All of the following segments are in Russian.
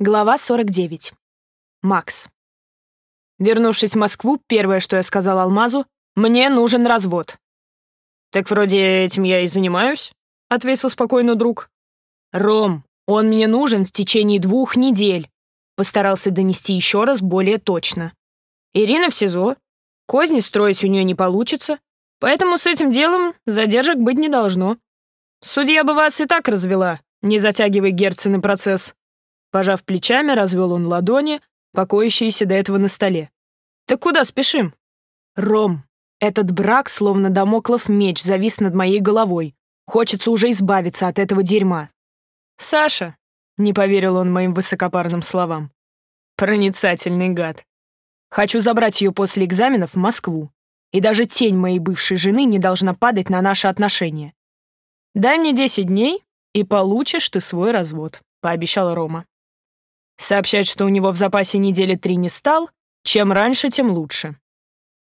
Глава 49. Макс. Вернувшись в Москву, первое, что я сказал Алмазу, «Мне нужен развод». «Так вроде этим я и занимаюсь», — ответил спокойно друг. «Ром, он мне нужен в течение двух недель», — постарался донести еще раз более точно. «Ирина в СИЗО. Козни строить у нее не получится, поэтому с этим делом задержек быть не должно. Судья бы вас и так развела, не затягивай Герцены процесс». Пожав плечами, развел он ладони, покоящиеся до этого на столе. «Так куда спешим?» «Ром, этот брак, словно домоклов меч, завис над моей головой. Хочется уже избавиться от этого дерьма». «Саша», — не поверил он моим высокопарным словам. «Проницательный гад. Хочу забрать ее после экзаменов в Москву. И даже тень моей бывшей жены не должна падать на наши отношения. Дай мне десять дней, и получишь ты свой развод», — пообещал Рома. Сообщать, что у него в запасе недели три не стал, чем раньше, тем лучше.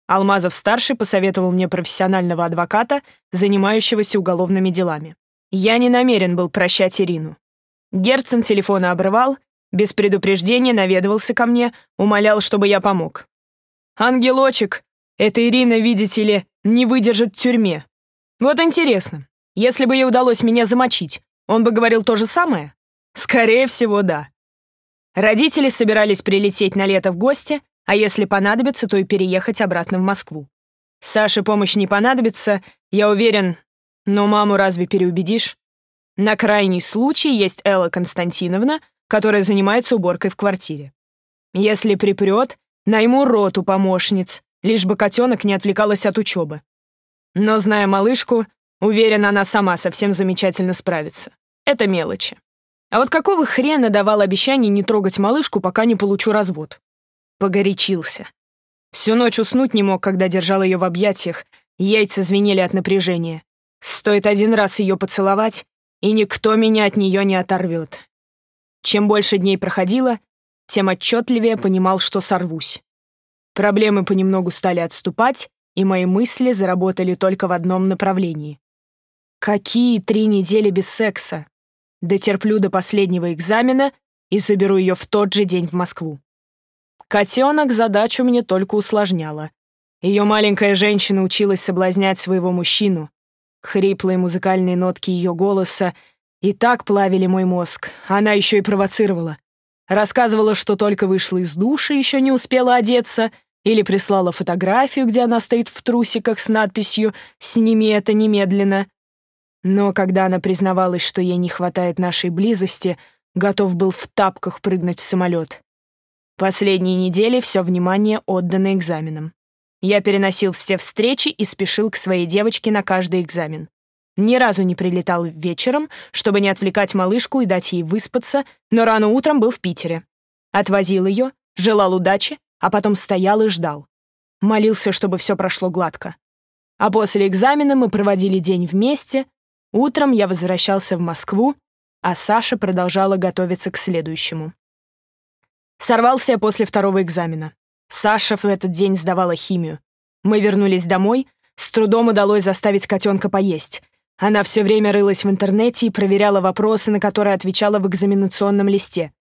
Алмазов-старший посоветовал мне профессионального адвоката, занимающегося уголовными делами. Я не намерен был прощать Ирину. Герцен телефона обрывал, без предупреждения наведывался ко мне, умолял, чтобы я помог. «Ангелочек, эта Ирина, видите ли, не выдержит в тюрьме. Вот интересно, если бы ей удалось меня замочить, он бы говорил то же самое? Скорее всего, да. Родители собирались прилететь на лето в гости, а если понадобится, то и переехать обратно в Москву. Саше помощь не понадобится, я уверен, но маму разве переубедишь? На крайний случай есть Элла Константиновна, которая занимается уборкой в квартире. Если припрет, найму роту помощниц, лишь бы котенок не отвлекалась от учебы. Но, зная малышку, уверен, она сама совсем замечательно справится. Это мелочи. А вот какого хрена давал обещание не трогать малышку, пока не получу развод? Погорячился. Всю ночь уснуть не мог, когда держал ее в объятиях, яйца звенели от напряжения. Стоит один раз ее поцеловать, и никто меня от нее не оторвет. Чем больше дней проходило, тем отчетливее понимал, что сорвусь. Проблемы понемногу стали отступать, и мои мысли заработали только в одном направлении. Какие три недели без секса? Дотерплю до последнего экзамена и заберу ее в тот же день в Москву. Котенок задачу мне только усложняла. Ее маленькая женщина училась соблазнять своего мужчину. Хриплые музыкальные нотки ее голоса и так плавили мой мозг. Она еще и провоцировала. Рассказывала, что только вышла из души, еще не успела одеться, или прислала фотографию, где она стоит в трусиках с надписью «Сними это немедленно», но когда она признавалась, что ей не хватает нашей близости, готов был в тапках прыгнуть в самолет. Последние недели все внимание отдано экзаменам. Я переносил все встречи и спешил к своей девочке на каждый экзамен. Ни разу не прилетал вечером, чтобы не отвлекать малышку и дать ей выспаться, но рано утром был в Питере. Отвозил ее, желал удачи, а потом стоял и ждал. Молился, чтобы все прошло гладко. А после экзамена мы проводили день вместе, Утром я возвращался в Москву, а Саша продолжала готовиться к следующему. Сорвался после второго экзамена. Саша в этот день сдавала химию. Мы вернулись домой, с трудом удалось заставить котенка поесть. Она все время рылась в интернете и проверяла вопросы, на которые отвечала в экзаменационном листе.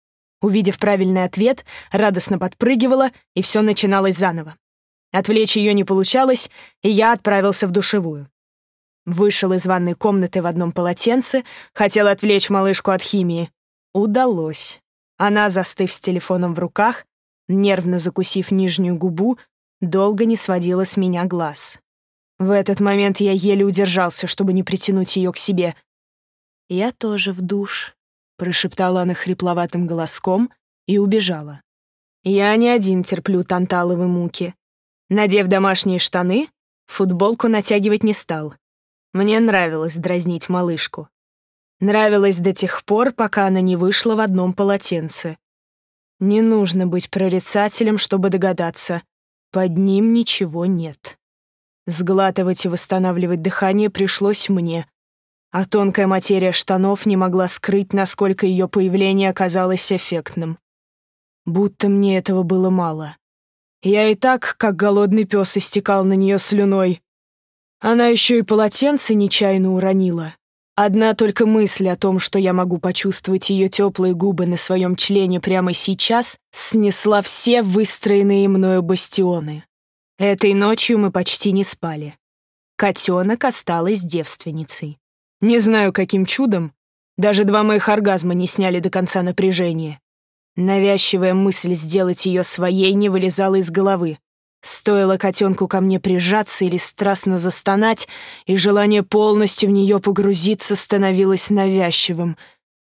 Увидев правильный ответ, радостно подпрыгивала, и все начиналось заново. Отвлечь ее не получалось, и я отправился в душевую. Вышел из ванной комнаты в одном полотенце, хотел отвлечь малышку от химии. Удалось. Она, застыв с телефоном в руках, нервно закусив нижнюю губу, долго не сводила с меня глаз. В этот момент я еле удержался, чтобы не притянуть ее к себе. «Я тоже в душ», — прошептала она хрипловатым голоском и убежала. Я не один терплю танталовые муки. Надев домашние штаны, футболку натягивать не стал. Мне нравилось дразнить малышку. Нравилось до тех пор, пока она не вышла в одном полотенце. Не нужно быть прорицателем, чтобы догадаться. Под ним ничего нет. Сглатывать и восстанавливать дыхание пришлось мне, а тонкая материя штанов не могла скрыть, насколько ее появление оказалось эффектным. Будто мне этого было мало. Я и так, как голодный пес, истекал на нее слюной, она еще и полотенце нечаянно уронила. Одна только мысль о том, что я могу почувствовать ее теплые губы на своем члене прямо сейчас, снесла все выстроенные мною бастионы. Этой ночью мы почти не спали. Котенок осталась девственницей. Не знаю, каким чудом, даже два моих оргазма не сняли до конца напряжения. Навязчивая мысль сделать ее своей не вылезала из головы. Стоило котенку ко мне прижаться или страстно застонать, и желание полностью в нее погрузиться становилось навязчивым.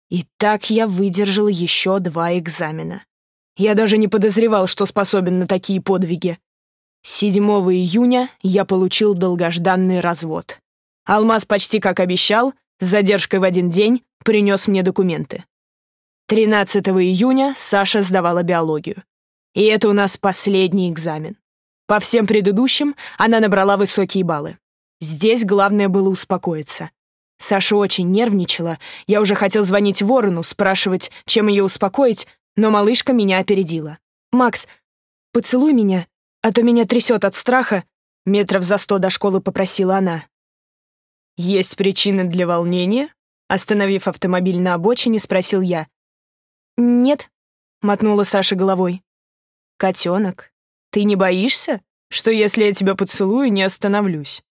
И так я выдержал еще два экзамена. Я даже не подозревал, что способен на такие подвиги. 7 июня я получил долгожданный развод. Алмаз почти как обещал, с задержкой в один день, принес мне документы. 13 июня Саша сдавала биологию. И это у нас последний экзамен. По всем предыдущим она набрала высокие баллы. Здесь главное было успокоиться. Саша очень нервничала, я уже хотел звонить Ворону, спрашивать, чем ее успокоить, но малышка меня опередила. «Макс, поцелуй меня, а то меня трясет от страха», метров за сто до школы попросила она. «Есть причины для волнения?» Остановив автомобиль на обочине, спросил я. «Нет», — мотнула Саша головой. «Котенок, ты не боишься, что если я тебя поцелую, не остановлюсь?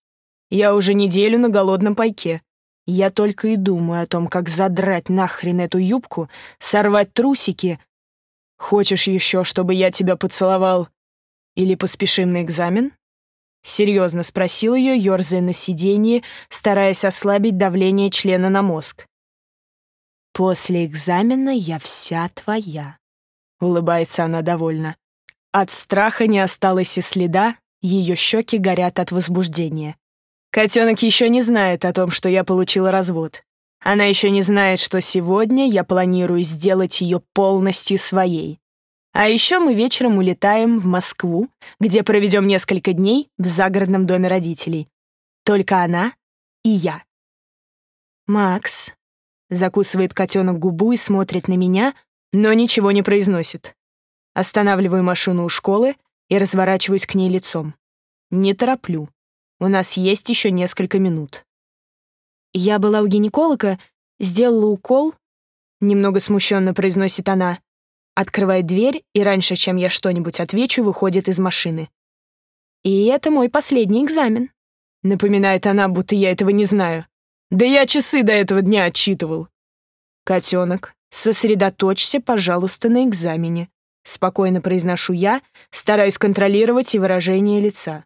Я уже неделю на голодном пайке. Я только и думаю о том, как задрать нахрен эту юбку, сорвать трусики. Хочешь еще, чтобы я тебя поцеловал или поспешим на экзамен?» Серьезно спросил ее, ерзая на сиденье, стараясь ослабить давление члена на мозг. «После экзамена я вся твоя», — улыбается она довольно. От страха не осталось и следа, ее щеки горят от возбуждения. Котенок еще не знает о том, что я получила развод. Она еще не знает, что сегодня я планирую сделать ее полностью своей. А еще мы вечером улетаем в Москву, где проведем несколько дней в загородном доме родителей. Только она и я. «Макс», — закусывает котенок губу и смотрит на меня, но ничего не произносит. Останавливаю машину у школы и разворачиваюсь к ней лицом. Не тороплю. У нас есть еще несколько минут. «Я была у гинеколога, сделала укол», — немного смущенно произносит она. Открывает дверь и раньше, чем я что-нибудь отвечу, выходит из машины. «И это мой последний экзамен», — напоминает она, будто я этого не знаю. «Да я часы до этого дня отчитывал». «Котенок, сосредоточься, пожалуйста, на экзамене», — спокойно произношу я, стараюсь контролировать и выражение лица.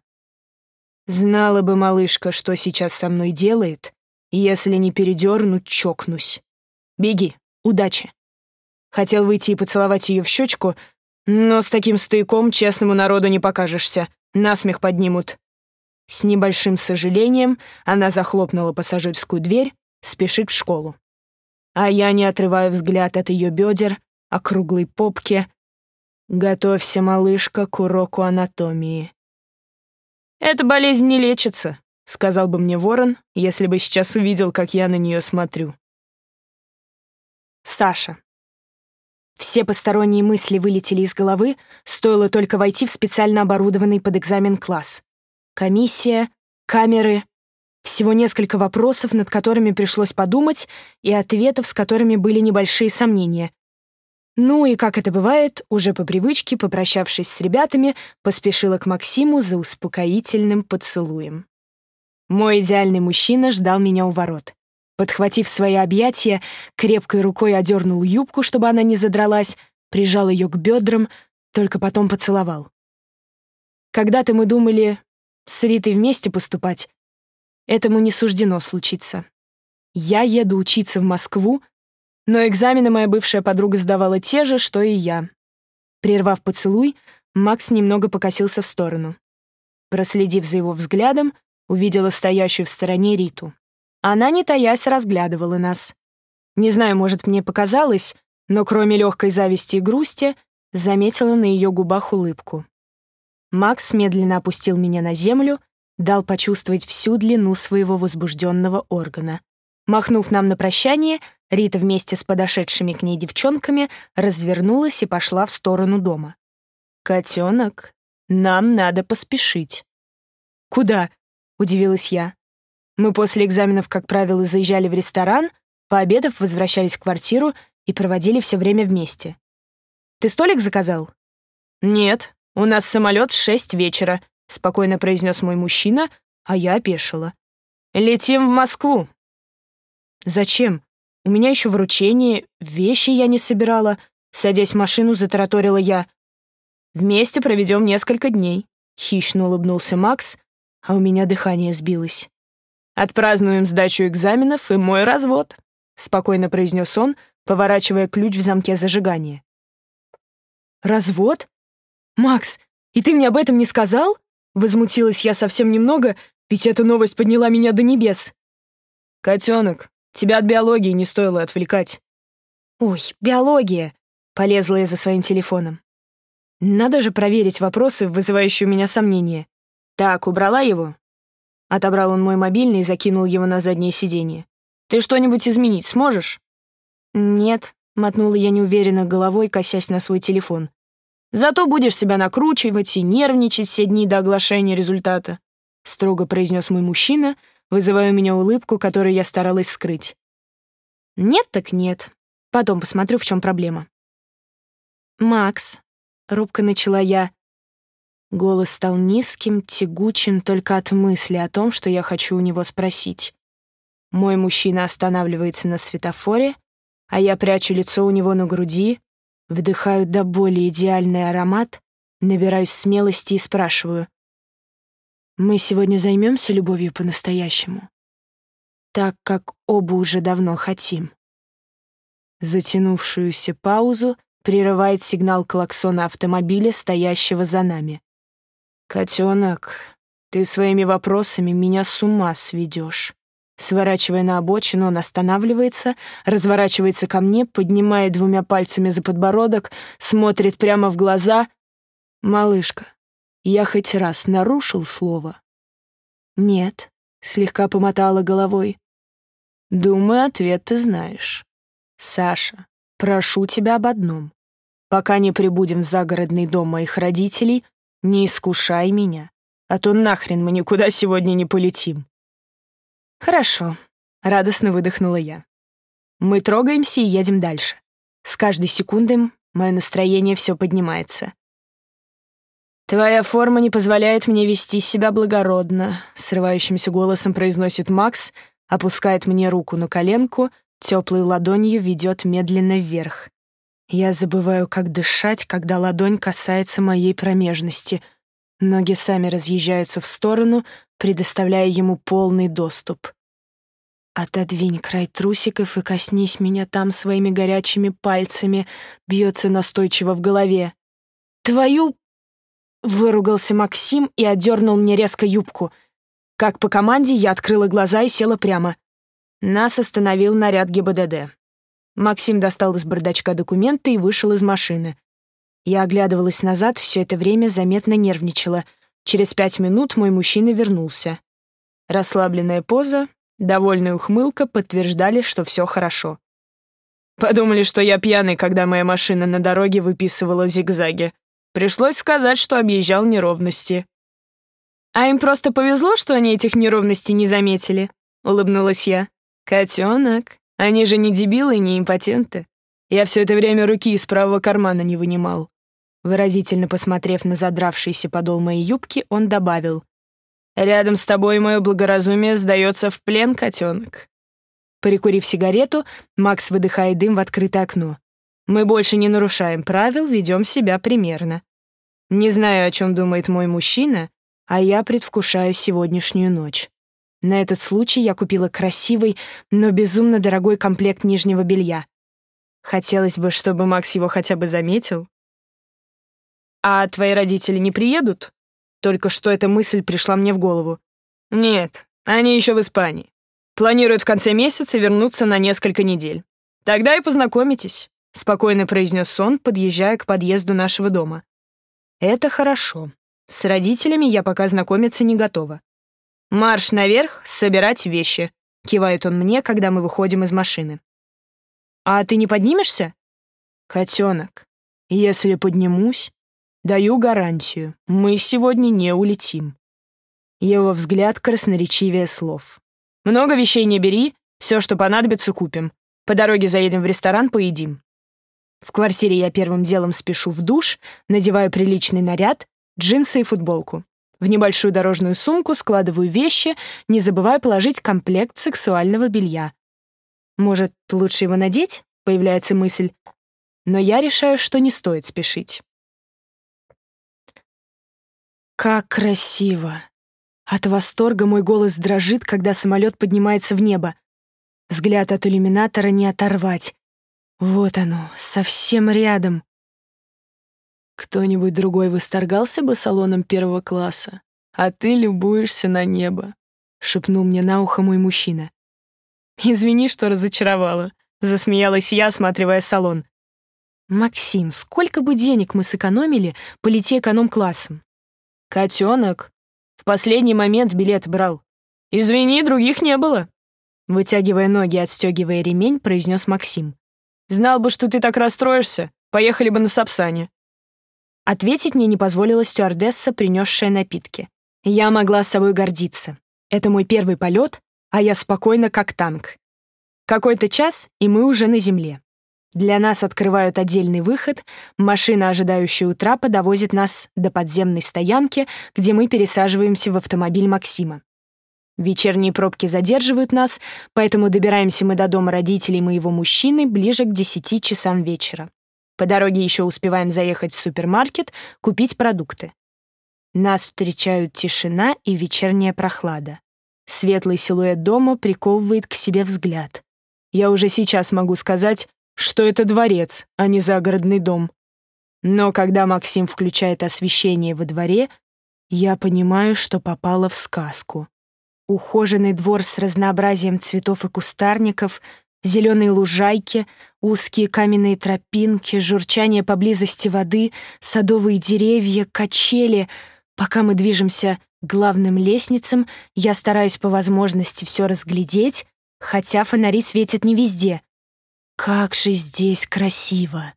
Знала бы малышка, что сейчас со мной делает, если не передерну, чокнусь. Беги, удачи. Хотел выйти и поцеловать ее в щечку, но с таким стояком честному народу не покажешься. Насмех поднимут. С небольшим сожалением она захлопнула пассажирскую дверь, спешит в школу. А я не отрываю взгляд от ее бедер, округлой попки. Готовься, малышка, к уроку анатомии. «Эта болезнь не лечится», — сказал бы мне ворон, если бы сейчас увидел, как я на нее смотрю. Саша. Все посторонние мысли вылетели из головы, стоило только войти в специально оборудованный под экзамен класс. Комиссия, камеры, всего несколько вопросов, над которыми пришлось подумать, и ответов, с которыми были небольшие сомнения. Ну и, как это бывает, уже по привычке, попрощавшись с ребятами, поспешила к Максиму за успокоительным поцелуем. Мой идеальный мужчина ждал меня у ворот. Подхватив свои объятия, крепкой рукой одернул юбку, чтобы она не задралась, прижал ее к бедрам, только потом поцеловал. Когда-то мы думали с Ритой вместе поступать. Этому не суждено случиться. Я еду учиться в Москву, но экзамены моя бывшая подруга сдавала те же, что и я. Прервав поцелуй, Макс немного покосился в сторону. Проследив за его взглядом, увидела стоящую в стороне Риту. Она, не таясь, разглядывала нас. Не знаю, может, мне показалось, но кроме легкой зависти и грусти, заметила на ее губах улыбку. Макс медленно опустил меня на землю, дал почувствовать всю длину своего возбужденного органа. Махнув нам на прощание, Рита вместе с подошедшими к ней девчонками развернулась и пошла в сторону дома. «Котенок, нам надо поспешить». «Куда?» — удивилась я. Мы после экзаменов, как правило, заезжали в ресторан, пообедав, возвращались в квартиру и проводили все время вместе. «Ты столик заказал?» «Нет, у нас самолет в шесть вечера», — спокойно произнес мой мужчина, а я опешила. «Летим в Москву». «Зачем? У меня еще вручение, вещи я не собирала», — садясь в машину, затараторила я. «Вместе проведем несколько дней», — хищно улыбнулся Макс, а у меня дыхание сбилось. «Отпразднуем сдачу экзаменов и мой развод», — спокойно произнес он, поворачивая ключ в замке зажигания. «Развод? Макс, и ты мне об этом не сказал?» Возмутилась я совсем немного, ведь эта новость подняла меня до небес. «Котенок, тебя от биологии не стоило отвлекать». «Ой, биология!» — полезла я за своим телефоном. Надо же проверить вопросы, вызывающие у меня сомнения. «Так, убрала его?» Отобрал он мой мобильный и закинул его на заднее сиденье. «Ты что-нибудь изменить сможешь?» «Нет», — мотнула я неуверенно головой, косясь на свой телефон. Зато будешь себя накручивать и нервничать все дни до оглашения результата», — строго произнес мой мужчина, вызывая у меня улыбку, которую я старалась скрыть. «Нет так нет. Потом посмотрю, в чем проблема». «Макс», — робко начала я. Голос стал низким, тягучим только от мысли о том, что я хочу у него спросить. Мой мужчина останавливается на светофоре, а я прячу лицо у него на груди, Вдыхаю до боли идеальный аромат, набираюсь смелости и спрашиваю. «Мы сегодня займемся любовью по-настоящему?» Так, как оба уже давно хотим. Затянувшуюся паузу прерывает сигнал клаксона автомобиля, стоящего за нами. «Котенок, ты своими вопросами меня с ума сведешь. Сворачивая на обочину, он останавливается, разворачивается ко мне, поднимает двумя пальцами за подбородок, смотрит прямо в глаза. «Малышка, я хоть раз нарушил слово?» «Нет», — слегка помотала головой. «Думаю, ответ ты знаешь. Саша, прошу тебя об одном. Пока не прибудем в загородный дом моих родителей, не искушай меня, а то нахрен мы никуда сегодня не полетим». «Хорошо», — радостно выдохнула я. «Мы трогаемся и едем дальше. С каждой секундой мое настроение все поднимается». «Твоя форма не позволяет мне вести себя благородно», — срывающимся голосом произносит Макс, опускает мне руку на коленку, теплой ладонью ведет медленно вверх. Я забываю, как дышать, когда ладонь касается моей промежности. Ноги сами разъезжаются в сторону, предоставляя ему полный доступ. «Отодвинь край трусиков и коснись меня там своими горячими пальцами», бьется настойчиво в голове. «Твою...» — выругался Максим и отдернул мне резко юбку. Как по команде я открыла глаза и села прямо. Нас остановил наряд ГИБДД. Максим достал из бардачка документы и вышел из машины. Я оглядывалась назад, все это время заметно нервничала — Через пять минут мой мужчина вернулся. Расслабленная поза, довольная ухмылка подтверждали, что все хорошо. Подумали, что я пьяный, когда моя машина на дороге выписывала в зигзаге. Пришлось сказать, что объезжал неровности. «А им просто повезло, что они этих неровностей не заметили», — улыбнулась я. «Котенок, они же не дебилы и не импотенты. Я все это время руки из правого кармана не вынимал. Выразительно посмотрев на задравшийся подол моей юбки, он добавил. «Рядом с тобой мое благоразумие сдается в плен, котенок». Прикурив сигарету, Макс выдыхает дым в открытое окно. «Мы больше не нарушаем правил, ведем себя примерно. Не знаю, о чем думает мой мужчина, а я предвкушаю сегодняшнюю ночь. На этот случай я купила красивый, но безумно дорогой комплект нижнего белья. Хотелось бы, чтобы Макс его хотя бы заметил. «А твои родители не приедут?» Только что эта мысль пришла мне в голову. «Нет, они еще в Испании. Планируют в конце месяца вернуться на несколько недель. Тогда и познакомитесь», — спокойно произнес сон, подъезжая к подъезду нашего дома. «Это хорошо. С родителями я пока знакомиться не готова. Марш наверх, собирать вещи», — кивает он мне, когда мы выходим из машины. «А ты не поднимешься?» «Котенок, если поднимусь, Даю гарантию, мы сегодня не улетим. Его взгляд красноречивее слов. Много вещей не бери, все, что понадобится, купим. По дороге заедем в ресторан, поедим. В квартире я первым делом спешу в душ, надеваю приличный наряд, джинсы и футболку. В небольшую дорожную сумку складываю вещи, не забывая положить комплект сексуального белья. Может, лучше его надеть? Появляется мысль. Но я решаю, что не стоит спешить. Как красиво! От восторга мой голос дрожит, когда самолет поднимается в небо. Взгляд от иллюминатора не оторвать. Вот оно, совсем рядом. Кто-нибудь другой восторгался бы салоном первого класса, а ты любуешься на небо, шепнул мне на ухо мой мужчина. Извини, что разочаровала, засмеялась я, осматривая салон. Максим, сколько бы денег мы сэкономили, полети эконом-классом. Котенок, в последний момент билет брал. Извини, других не было. Вытягивая ноги и отстегивая ремень, произнес Максим. Знал бы, что ты так расстроишься, поехали бы на Сапсане. Ответить мне не позволила стюардесса, принесшая напитки. Я могла с собой гордиться. Это мой первый полет, а я спокойна, как танк. Какой-то час, и мы уже на земле. Для нас открывают отдельный выход, машина, ожидающая у трапа, довозит нас до подземной стоянки, где мы пересаживаемся в автомобиль Максима. Вечерние пробки задерживают нас, поэтому добираемся мы до дома родителей моего мужчины ближе к 10 часам вечера. По дороге еще успеваем заехать в супермаркет, купить продукты. Нас встречают тишина и вечерняя прохлада. Светлый силуэт дома приковывает к себе взгляд. Я уже сейчас могу сказать, что это дворец, а не загородный дом. Но когда Максим включает освещение во дворе, я понимаю, что попала в сказку. Ухоженный двор с разнообразием цветов и кустарников, зеленые лужайки, узкие каменные тропинки, журчание поблизости воды, садовые деревья, качели. Пока мы движемся к главным лестницам, я стараюсь по возможности все разглядеть, хотя фонари светят не везде. Как же здесь красиво!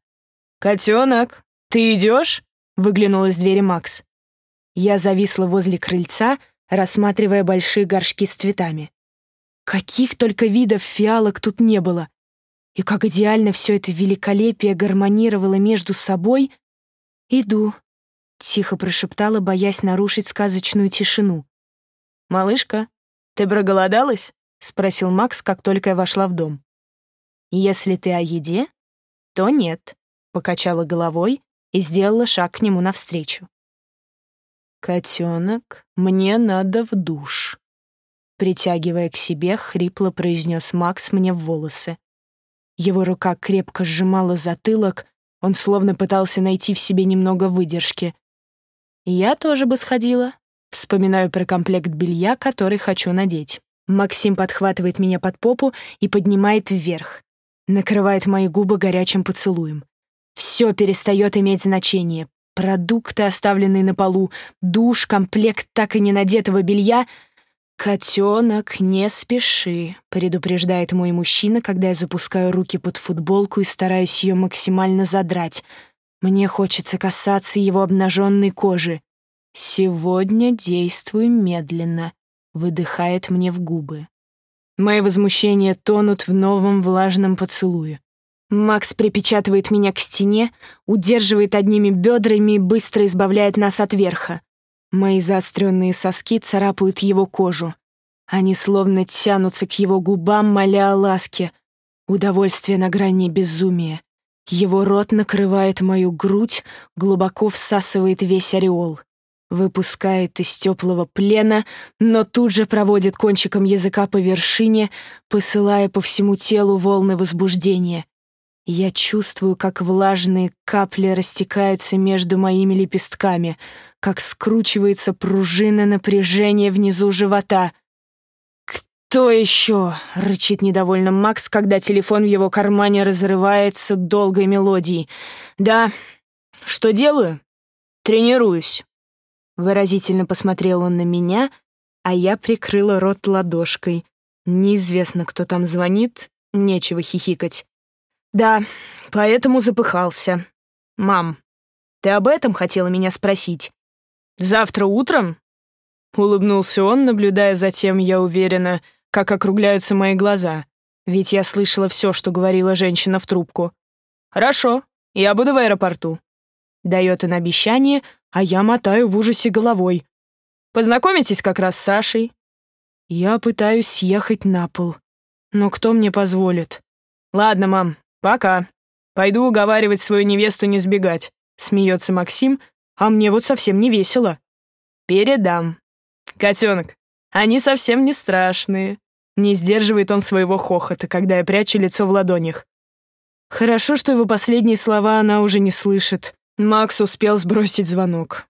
«Котенок, ты идешь?» — выглянул из двери Макс. Я зависла возле крыльца, рассматривая большие горшки с цветами. Каких только видов фиалок тут не было. И как идеально все это великолепие гармонировало между собой. «Иду», — тихо прошептала, боясь нарушить сказочную тишину. «Малышка, ты проголодалась?» — спросил Макс, как только я вошла в дом. «Если ты о еде, то нет», — покачала головой и сделала шаг к нему навстречу. «Котенок, мне надо в душ», — притягивая к себе, хрипло произнес Макс мне в волосы. Его рука крепко сжимала затылок, он словно пытался найти в себе немного выдержки. «Я тоже бы сходила», — вспоминаю про комплект белья, который хочу надеть. Максим подхватывает меня под попу и поднимает вверх. Накрывает мои губы горячим поцелуем. Все перестает иметь значение. Продукты, оставленные на полу, душ, комплект так и не надетого белья. «Котенок, не спеши», — предупреждает мой мужчина, когда я запускаю руки под футболку и стараюсь ее максимально задрать. Мне хочется касаться его обнаженной кожи. «Сегодня действуй медленно», — выдыхает мне в губы. Мои возмущения тонут в новом влажном поцелуе. Макс припечатывает меня к стене, удерживает одними бедрами и быстро избавляет нас от верха. Мои заостренные соски царапают его кожу. Они словно тянутся к его губам, моля о ласке. Удовольствие на грани безумия. Его рот накрывает мою грудь, глубоко всасывает весь ореол. Выпускает из теплого плена, но тут же проводит кончиком языка по вершине, посылая по всему телу волны возбуждения. Я чувствую, как влажные капли растекаются между моими лепестками, как скручивается пружина напряжения внизу живота. «Кто еще?» — рычит недовольно Макс, когда телефон в его кармане разрывается долгой мелодией. «Да, что делаю?» «Тренируюсь». Выразительно посмотрел он на меня, а я прикрыла рот ладошкой. Неизвестно, кто там звонит, нечего хихикать. Да, поэтому запыхался. Мам, ты об этом хотела меня спросить? Завтра утром? Улыбнулся он, наблюдая за тем, я уверена, как округляются мои глаза, ведь я слышала все, что говорила женщина в трубку. «Хорошо, я буду в аэропорту». Дает он обещание, а я мотаю в ужасе головой. «Познакомитесь как раз с Сашей». Я пытаюсь съехать на пол, но кто мне позволит? «Ладно, мам, пока. Пойду уговаривать свою невесту не сбегать», — смеется Максим, а мне вот совсем не весело. «Передам. Котенок, они совсем не страшные». Не сдерживает он своего хохота, когда я прячу лицо в ладонях. Хорошо, что его последние слова она уже не слышит. Макс успел сбросить звонок.